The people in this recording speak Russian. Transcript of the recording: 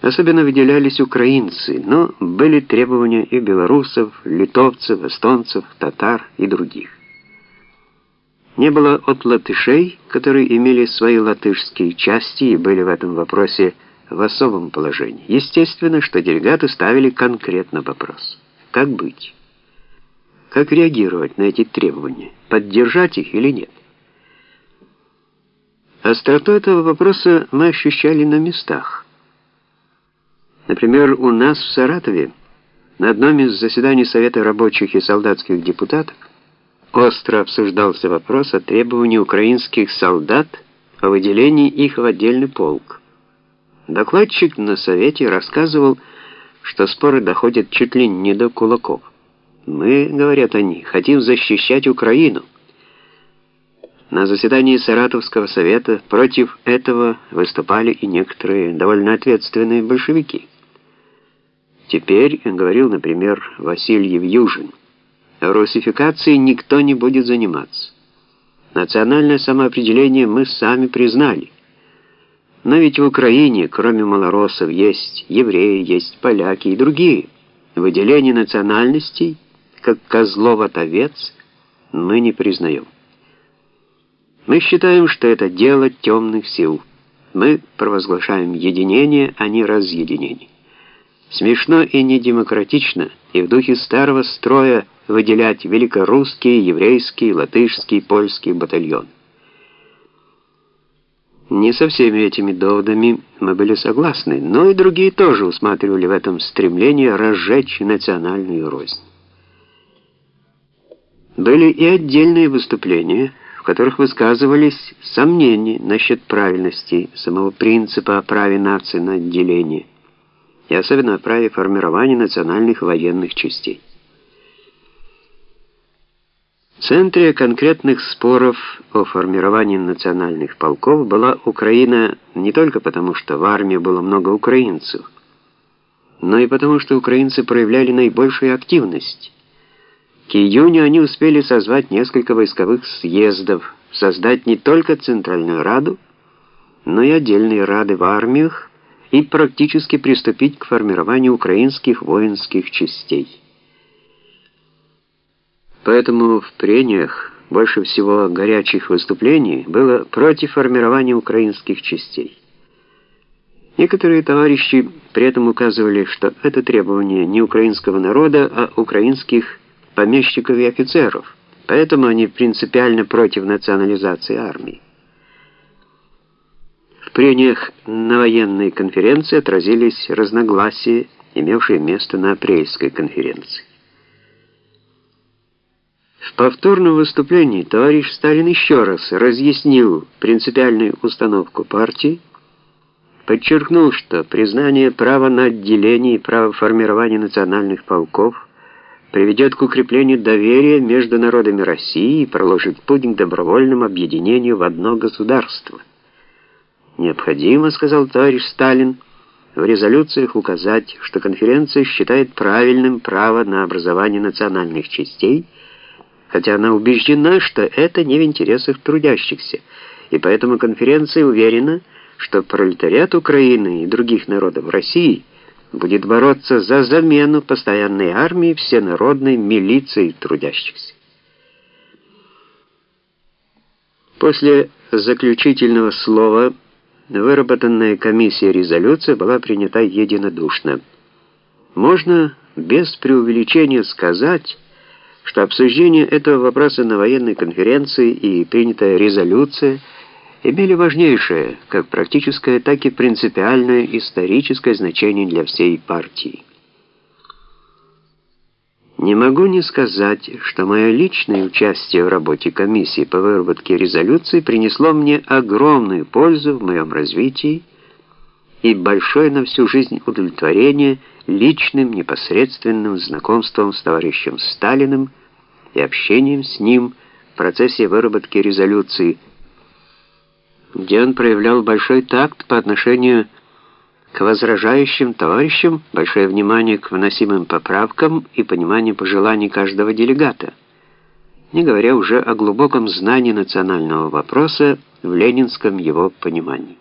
Особенно выделялись украинцы, но были требования и белорусов, литовцев, эстонцев, татар и других. Не было от латышей, которые имели свои латышские части и были в этом вопросе в особом положении. Естественно, что делегаты ставили конкретно вопрос. Как быть? Как реагировать на эти требования? Поддержать их или нет? Остроту этого вопроса мы ощущали на местах. Например, у нас в Саратове на одном из заседаний Совета рабочих и солдатских депутатов остро обсуждался вопрос о требовании украинских солдат о выделении их в отдельный полк. Докладчик на Совете рассказывал, что споры доходят чуть ли не до кулаков. Мы, говорят они, хотим защищать Украину. На заседании Саратовского совета против этого выступали и некоторые довольно ответственные большевики. Теперь, говорил, например, Васильев Южин, русификацией никто не будет заниматься. Национальное самоопределение мы сами признали. Но ведь в Украине, кроме малоросов, есть евреи, есть поляки и другие. Выделение национальностей, как козлов от овец, мы не признаем. Мы считаем, что это дело темных сил. Мы провозглашаем единение, а не разъединение. Смешно и недемократично, и в духе старого строя выделять великорусские, еврейские, латышские, польские батальоны. Не со всеми этими доводами мы были согласны, но и другие тоже усматривали в этом стремление разжечь национальную рознь. Были и отдельные выступления, в которых высказывались сомнения насчет правильности самого принципа о праве нации на отделение и особенно о праве формирования национальных военных частей. В центре конкретных споров о формировании национальных полков была Украина не только потому, что в армии было много украинцев, но и потому, что украинцы проявляли наибольшую активность. К июню они успели созвать несколько войсковых съездов, создать не только Центральную Раду, но и отдельные рады в армиях, и практически приступить к формированию украинских воинских частей. Поэтому в прениях больше всего горячих выступлений было против формирования украинских частей. Некоторые товарищи при этом указывали, что это требование не украинского народа, а украинских помещиков и офицеров, поэтому они принципиально против национализации армии. В прениях на военной конференции отразились разногласия, имевшие место на апрельской конференции. В повторном выступлении товарищ Сталин еще раз разъяснил принципиальную установку партии, подчеркнул, что признание права на отделение и право формирования национальных полков приведет к укреплению доверия между народами России и проложит путь к добровольному объединению в одно государство. Необходимо, сказал товарищ Сталин, в резолюциях указать, что конференция считает правильным право на образование национальных частей, хотя она убеждена, что это не в интересах трудящихся, и поэтому конференция уверена, что пролетариат Украины и других народов России будет бороться за замену постоянной армии всенародной милицией трудящихся. После заключительного слова выработанная комиссией резолюция была принята единодушно. Можно без преувеличения сказать, что обсуждение этого вопроса на военной конференции и принятая резолюция имели важнейшее, как практическое, так и принципиальное историческое значение для всей партии. Не могу не сказать, что мое личное участие в работе комиссии по выработке резолюции принесло мне огромную пользу в моем развитии и большое на всю жизнь удовлетворение личным непосредственным знакомством с товарищем Сталиным и общением с ним в процессе выработки резолюции, где он проявлял большой такт по отношению к к возражающим товарищам большое внимание к вносимым поправкам и понимание пожеланий каждого делегата, не говоря уже о глубоком знании национального вопроса в ленинском его понимании.